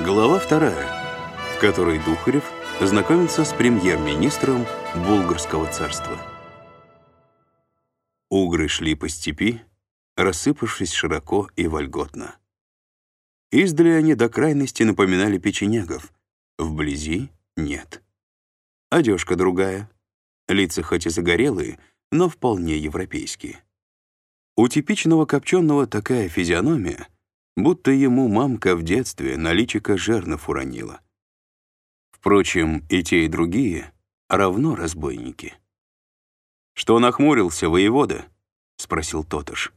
Глава вторая, в которой Духарев знакомится с премьер-министром Булгарского царства. Угры шли по степи, рассыпавшись широко и вольготно. Издали они до крайности напоминали печенегов, вблизи — нет. Одежка другая, лица хоть и загорелые, но вполне европейские. У типичного копченого такая физиономия, будто ему мамка в детстве на жернов уронила. Впрочем, и те, и другие равно разбойники. «Что нахмурился, воевода?» — спросил Тотыш.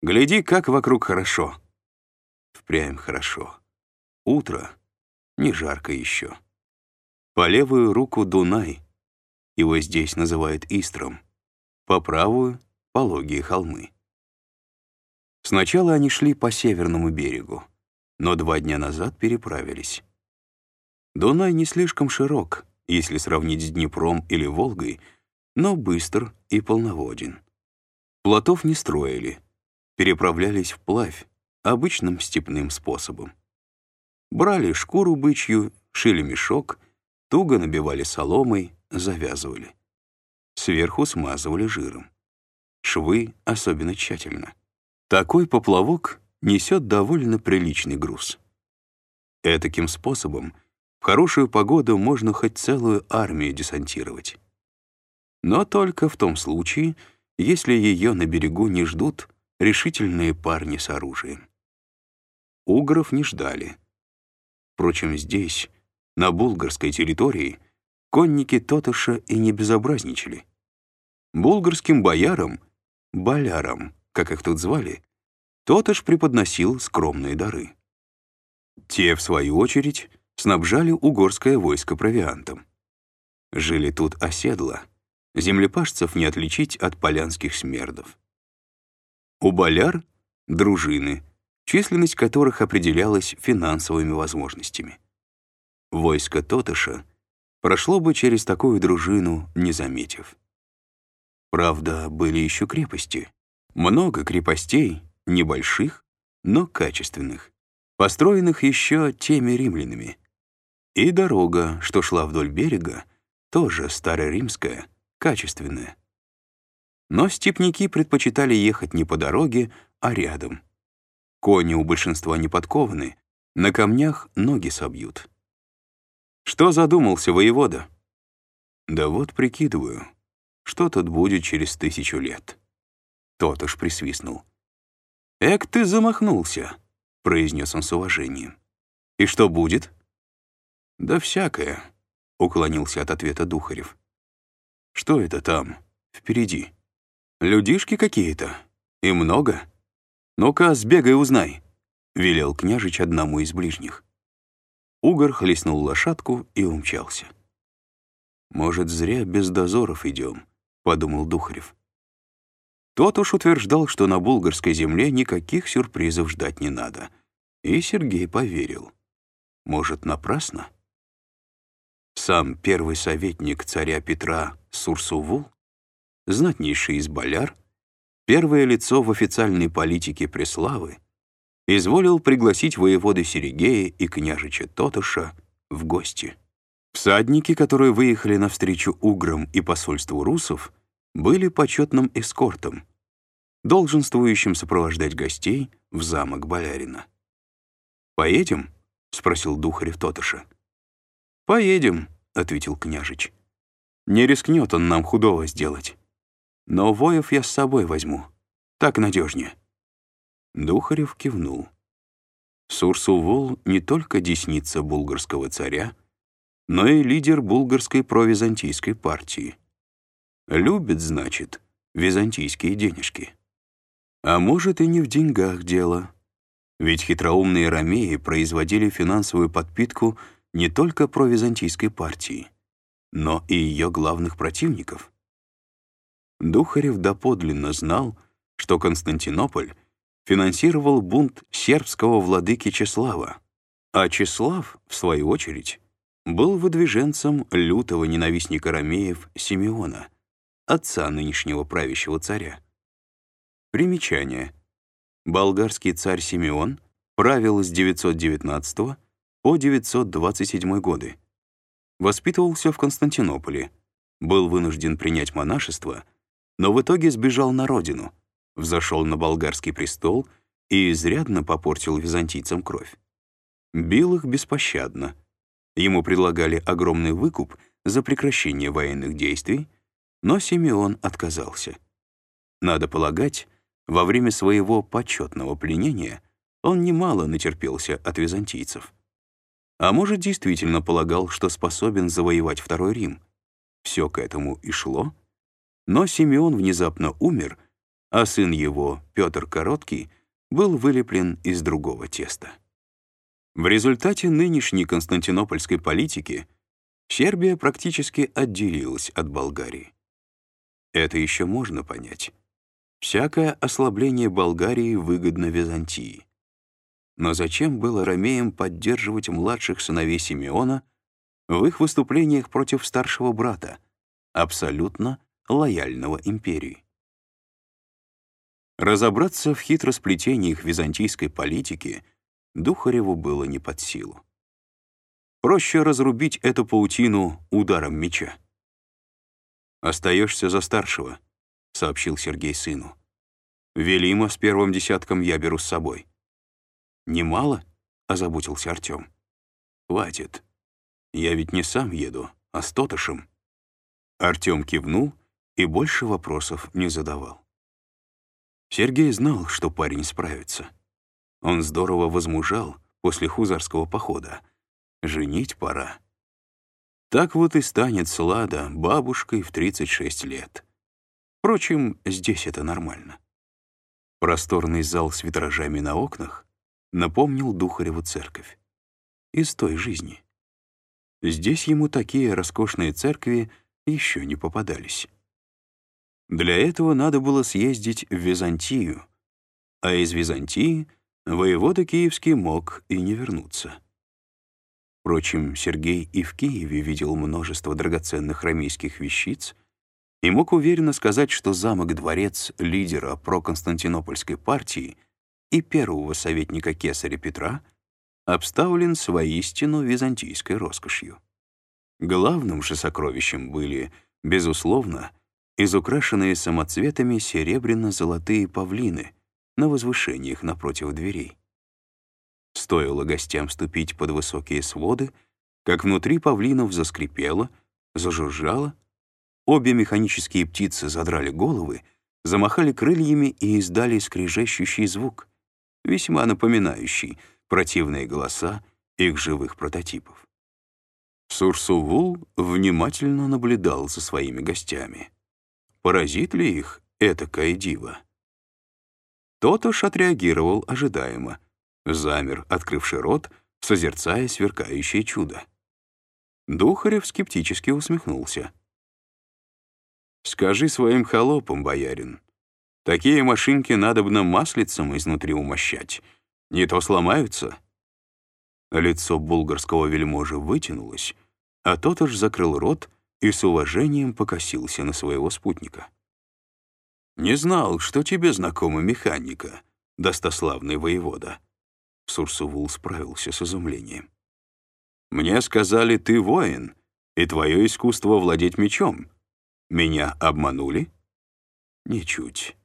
«Гляди, как вокруг хорошо». Впрямь хорошо. Утро, не жарко еще. По левую руку Дунай, его здесь называют Истром, по правую — пологие холмы. Сначала они шли по северному берегу, но два дня назад переправились. Дунай не слишком широк, если сравнить с Днепром или Волгой, но быстр и полноводен. Плотов не строили, переправлялись вплавь, обычным степным способом. Брали шкуру бычью, шили мешок, туго набивали соломой, завязывали. Сверху смазывали жиром. Швы особенно тщательно. Такой поплавок несет довольно приличный груз. Этаким способом в хорошую погоду можно хоть целую армию десантировать. Но только в том случае, если ее на берегу не ждут решительные парни с оружием. Угров не ждали. Впрочем, здесь, на булгарской территории, конники Тотыша и не безобразничали. Булгарским боярам, болярам, как их тут звали, Тотыш преподносил скромные дары. Те, в свою очередь, снабжали угорское войско провиантом. Жили тут оседло, землепашцев не отличить от полянских смердов. У боляр — дружины — численность которых определялась финансовыми возможностями. Войско Тотыша прошло бы через такую дружину, не заметив. Правда, были еще крепости. Много крепостей, небольших, но качественных, построенных еще теми римлянами. И дорога, что шла вдоль берега, тоже староримская, качественная. Но степняки предпочитали ехать не по дороге, а рядом — Кони у большинства не подкованы, на камнях ноги собьют. Что задумался воевода? Да вот прикидываю, что тут будет через тысячу лет. Тот уж присвистнул. «Эк, ты замахнулся», — произнес он с уважением. «И что будет?» «Да всякое», — уклонился от ответа Духарев. «Что это там, впереди? Людишки какие-то? И много?» «Ну-ка, сбегай, узнай», — велел княжич одному из ближних. Угор хлестнул лошадку и умчался. «Может, зря без дозоров идем», — подумал Духарев. Тот уж утверждал, что на булгарской земле никаких сюрпризов ждать не надо. И Сергей поверил. Может, напрасно? Сам первый советник царя Петра Сурсувул, знатнейший из боляр, первое лицо в официальной политике Преславы, изволил пригласить воеводы Серегея и княжича Тотыша в гости. Всадники, которые выехали навстречу уграм и посольству русов, были почетным эскортом, долженствующим сопровождать гостей в замок Болярина. «Поедем?» — спросил Духарев Тотыша. «Поедем», — ответил княжич. «Не рискнет он нам худого сделать. Но воев я с собой возьму. Так надежнее. Духарев кивнул. Сурсувол не только десница булгарского царя, но и лидер булгарской провизантийской партии. Любит, значит, византийские денежки. А может, и не в деньгах дело. Ведь хитроумные ромеи производили финансовую подпитку не только провизантийской партии, но и ее главных противников. Духарев доподлинно знал, что Константинополь финансировал бунт сербского владыки Чеслава, а Чеслав, в свою очередь, был выдвиженцем лютого ненавистника ромеев Симеона, отца нынешнего правящего царя. Примечание. Болгарский царь Симеон правил с 919 по 927 годы. Воспитывался в Константинополе, был вынужден принять монашество, но в итоге сбежал на родину, взошел на болгарский престол и изрядно попортил византийцам кровь. Бил их беспощадно. Ему предлагали огромный выкуп за прекращение военных действий, но Симеон отказался. Надо полагать, во время своего почетного пленения он немало натерпелся от византийцев. А может, действительно полагал, что способен завоевать Второй Рим. Все к этому и шло. Но Симеон внезапно умер, а сын его, Петр Короткий, был вылеплен из другого теста. В результате нынешней константинопольской политики Сербия практически отделилась от Болгарии. Это еще можно понять. Всякое ослабление Болгарии выгодно Византии. Но зачем было ромеям поддерживать младших сыновей Симеона в их выступлениях против старшего брата, абсолютно лояльного империи? Разобраться в хитросплетениях византийской политики Духареву было не под силу. Проще разрубить эту паутину ударом меча. «Остаешься за старшего», — сообщил Сергей сыну. «Велима с первым десятком я беру с собой». «Немало?» — озаботился Артем. «Хватит. Я ведь не сам еду, а с Тотышем». Артем кивнул и больше вопросов не задавал. Сергей знал, что парень справится. Он здорово возмужал после хузарского похода. Женить пора. Так вот и станет Слада бабушкой в 36 лет. Впрочем, здесь это нормально. Просторный зал с витражами на окнах напомнил Духареву церковь. Из той жизни. Здесь ему такие роскошные церкви еще не попадались. Для этого надо было съездить в Византию, а из Византии воевода Киевский мог и не вернуться. Впрочем, Сергей и в Киеве видел множество драгоценных рамейских вещиц и мог уверенно сказать, что замок-дворец лидера проконстантинопольской партии и первого советника кесаря Петра обставлен с воистину византийской роскошью. Главным же сокровищем были, безусловно, изукрашенные самоцветами серебряно-золотые павлины на возвышениях напротив дверей. Стоило гостям ступить под высокие своды, как внутри павлинов заскрипело, зажужжало, обе механические птицы задрали головы, замахали крыльями и издали скрежещущий звук, весьма напоминающий противные голоса их живых прототипов. Сурсувул внимательно наблюдал за своими гостями. Поразит ли их этакая дива? Тотош отреагировал ожидаемо — замер, открывший рот, созерцая сверкающее чудо. Духарев скептически усмехнулся. «Скажи своим холопам, боярин, такие машинки надобно маслицем изнутри умощать, не то сломаются». Лицо булгарского вельможи вытянулось, а тот аж закрыл рот и с уважением покосился на своего спутника. «Не знал, что тебе знакома механика, достославный воевода», Сурсувул справился с изумлением. «Мне сказали, ты воин, и твое искусство владеть мечом. Меня обманули?» «Ничуть.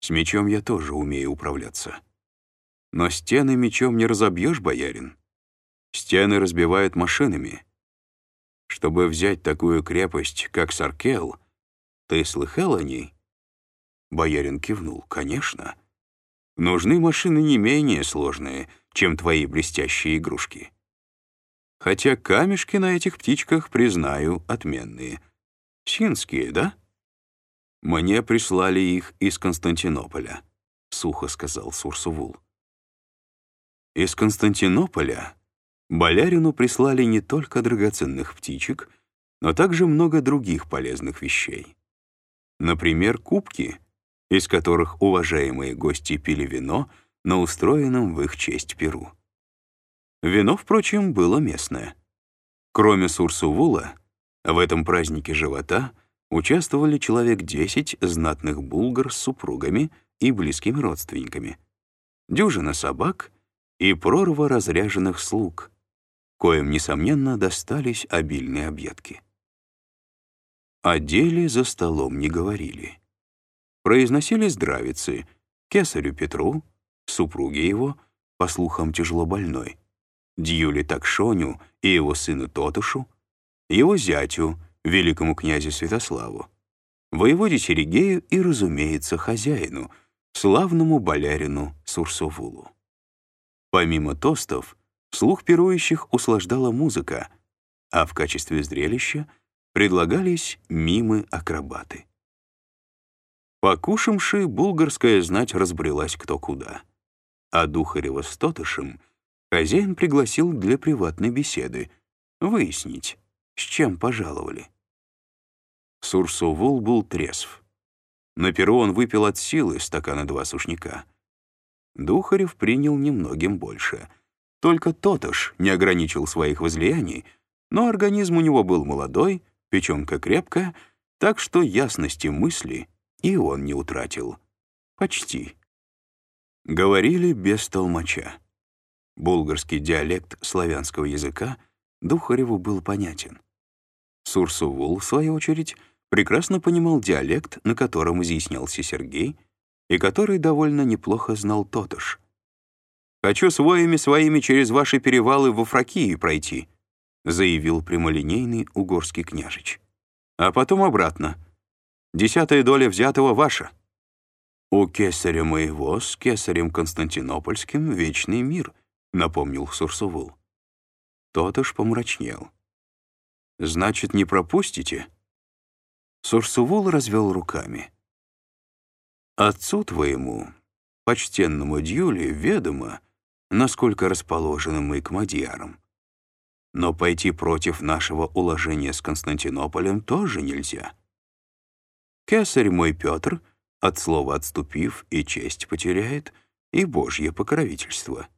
С мечом я тоже умею управляться. Но стены мечом не разобьешь, боярин. Стены разбивают машинами. Чтобы взять такую крепость, как Саркел, ты слыхал о ней?» Боярин кивнул. «Конечно. Нужны машины не менее сложные, чем твои блестящие игрушки. Хотя камешки на этих птичках, признаю, отменные. Синские, да? Мне прислали их из Константинополя, — сухо сказал Сурсувул. Из Константинополя Болярину прислали не только драгоценных птичек, но также много других полезных вещей. Например, кубки — из которых уважаемые гости пили вино на устроенном в их честь Перу. Вино, впрочем, было местное. Кроме Сурсувула, в этом празднике живота участвовали человек 10 знатных булгар с супругами и близкими родственниками, дюжина собак и прорва разряженных слуг, коим, несомненно, достались обильные объедки. О деле за столом не говорили. Произносили здравицы кесарю Петру, супруге его, по слухам, тяжело больной, Дьюли Такшоню и его сыну Тотушу, его зятю, великому князю Святославу, воеводе Серегею и, разумеется, хозяину, славному болярину Сурсовулу. Помимо тостов, слух пирующих услаждала музыка, а в качестве зрелища предлагались мимы-акробаты. Покушавши, булгарская знать разбрелась кто куда. А Духарева с Тотышем хозяин пригласил для приватной беседы, выяснить, с чем пожаловали. Сурсувул был трезв. На перу он выпил от силы стакана два сушняка. Духарев принял немногим больше. Только Тотош не ограничил своих возлияний, но организм у него был молодой, печенка крепкая, так что ясности мысли и он не утратил. Почти. Говорили без толмача. Булгарский диалект славянского языка Духареву был понятен. Сурсувул, в свою очередь, прекрасно понимал диалект, на котором изъяснялся Сергей, и который довольно неплохо знал Тотыш. «Хочу с воями своими через ваши перевалы во Фракии пройти», заявил прямолинейный угорский княжич. «А потом обратно. Десятая доля взятого ваша». «У кесаря моего с кесарем Константинопольским вечный мир», — напомнил Сурсувул. Тотыш помрачнел. «Значит, не пропустите?» Сурсувул развел руками. «Отцу твоему, почтенному Дьюле, ведомо, насколько расположены мы к мадьярам. Но пойти против нашего уложения с Константинополем тоже нельзя. Кесарь мой Петр, от слова отступив, и честь потеряет, и Божье покровительство.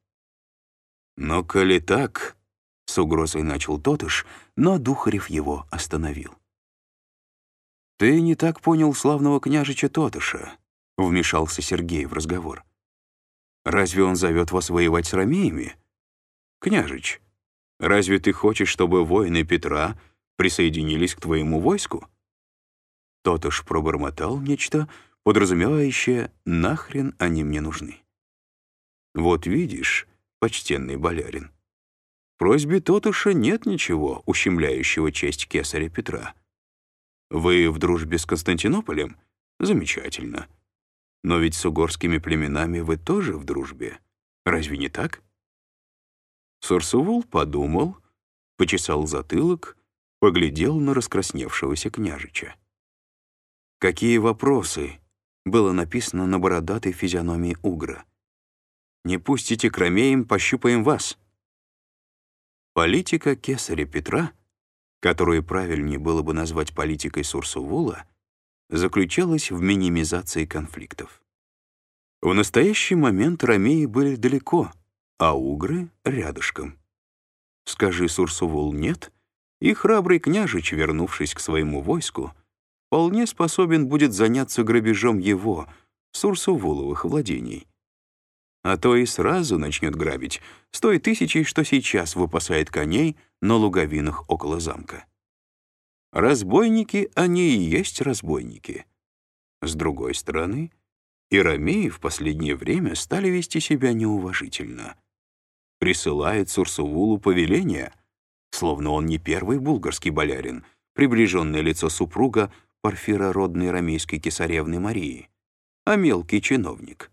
Но коли так, — с угрозой начал Тотыш, но Духарев его остановил. «Ты не так понял славного княжича Тотыша», — вмешался Сергей в разговор. «Разве он зовет вас воевать с ромеями? Княжич, разве ты хочешь, чтобы воины Петра присоединились к твоему войску?» Тот уж пробормотал нечто, подразумевающее «нахрен они мне нужны». «Вот видишь, почтенный болярин, в просьбе Тотуша нет ничего, ущемляющего честь кесаря Петра. Вы в дружбе с Константинополем? Замечательно. Но ведь с угорскими племенами вы тоже в дружбе. Разве не так?» Сурсувул подумал, почесал затылок, поглядел на раскрасневшегося княжича. «Какие вопросы?» — было написано на бородатой физиономии Угра. «Не пустите кромеем, пощупаем вас». Политика кесаря Петра, которую правильнее было бы назвать политикой Сурсувула, заключалась в минимизации конфликтов. В настоящий момент ромеи были далеко, а угры — рядышком. Скажи Сурсувул «нет», и храбрый княжич, вернувшись к своему войску, вполне способен будет заняться грабежом его, Сурсувуловых владений. А то и сразу начнет грабить с той тысячей, что сейчас выпасает коней на луговинах около замка. Разбойники, они и есть разбойники. С другой стороны, иромеи в последнее время стали вести себя неуважительно. Присылает Сурсувулу повеление, словно он не первый булгарский болярин, приближенное лицо супруга порфирородной ромейской кесаревны Марии, а мелкий чиновник.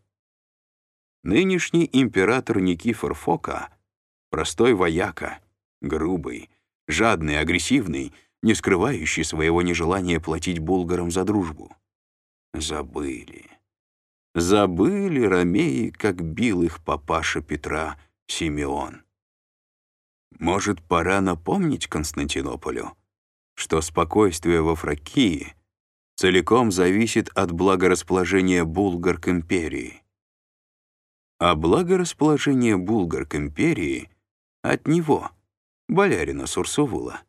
Нынешний император Никифор Фока — простой вояка, грубый, жадный, агрессивный, не скрывающий своего нежелания платить булгарам за дружбу. Забыли. Забыли ромеи, как бил их папаша Петра Симеон. Может, пора напомнить Константинополю, что спокойствие во Фракии целиком зависит от благорасположения булгар к империи. А благорасположение булгар к империи от него, болярина Сурсувула.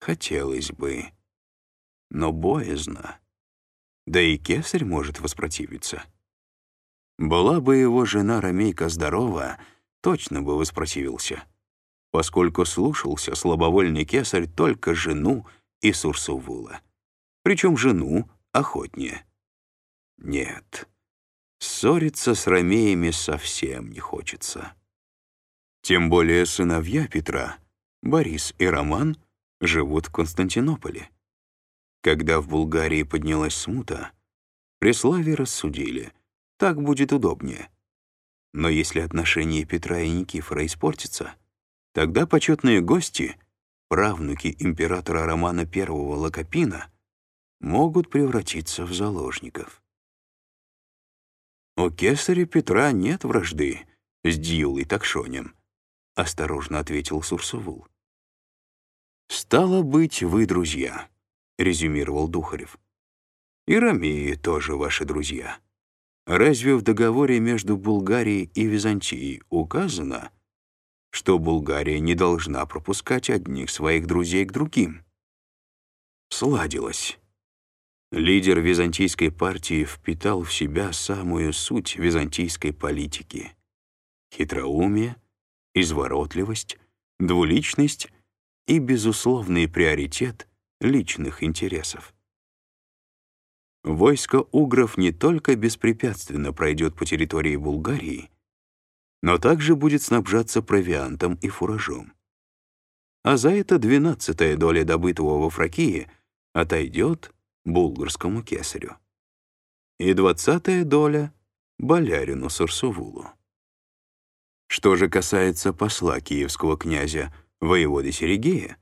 Хотелось бы, но боязно. Да и кесарь может воспротивиться. Была бы его жена Ромейка здорова, точно бы воспротивился. Поскольку слушался слабовольный кесарь только жену и Сурсувула. Причем жену охотнее. Нет, ссориться с ромеями совсем не хочется. Тем более сыновья Петра, Борис и Роман, живут в Константинополе. Когда в Булгарии поднялась смута, при славе рассудили, так будет удобнее. Но если отношения Петра и Никифора испортятся, тогда почетные гости, правнуки императора Романа I Лакопина, могут превратиться в заложников. «У кесаря Петра нет вражды с Дьюлой Такшонем», — осторожно ответил Сурсувул. «Стало быть, вы друзья», — резюмировал Духарев. «И Ромеи тоже ваши друзья. Разве в договоре между Булгарией и Византией указано, что Булгария не должна пропускать одних своих друзей к другим?» Сладилось. Лидер византийской партии впитал в себя самую суть византийской политики — хитроумие, изворотливость, двуличность и безусловный приоритет личных интересов. Войско угров не только беспрепятственно пройдет по территории Булгарии, но также будет снабжаться провиантом и фуражом. А за это двенадцатая доля добытого во Фракии отойдет булгарскому кесарю. И двадцатая доля — болярину Сарсувулу. Что же касается посла киевского князя, воеводы Серегея,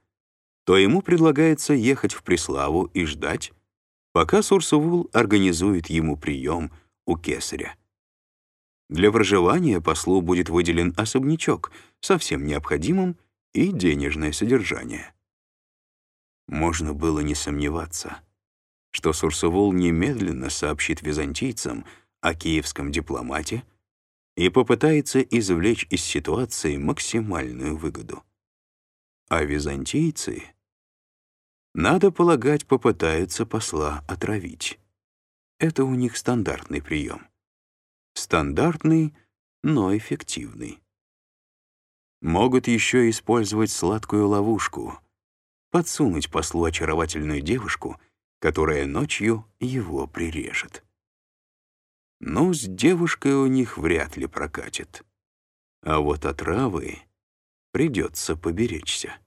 то ему предлагается ехать в Преславу и ждать, пока Сурсувул организует ему прием у кесаря. Для проживания послу будет выделен особнячок со всем необходимым и денежное содержание. Можно было не сомневаться что Сурсувул немедленно сообщит византийцам о киевском дипломате и попытается извлечь из ситуации максимальную выгоду. А византийцы, надо полагать, попытаются посла отравить. Это у них стандартный прием. Стандартный, но эффективный. Могут еще использовать сладкую ловушку, подсунуть послу очаровательную девушку — которая ночью его прирежет. Ну, с девушкой у них вряд ли прокатит. А вот отравы придется поберечься.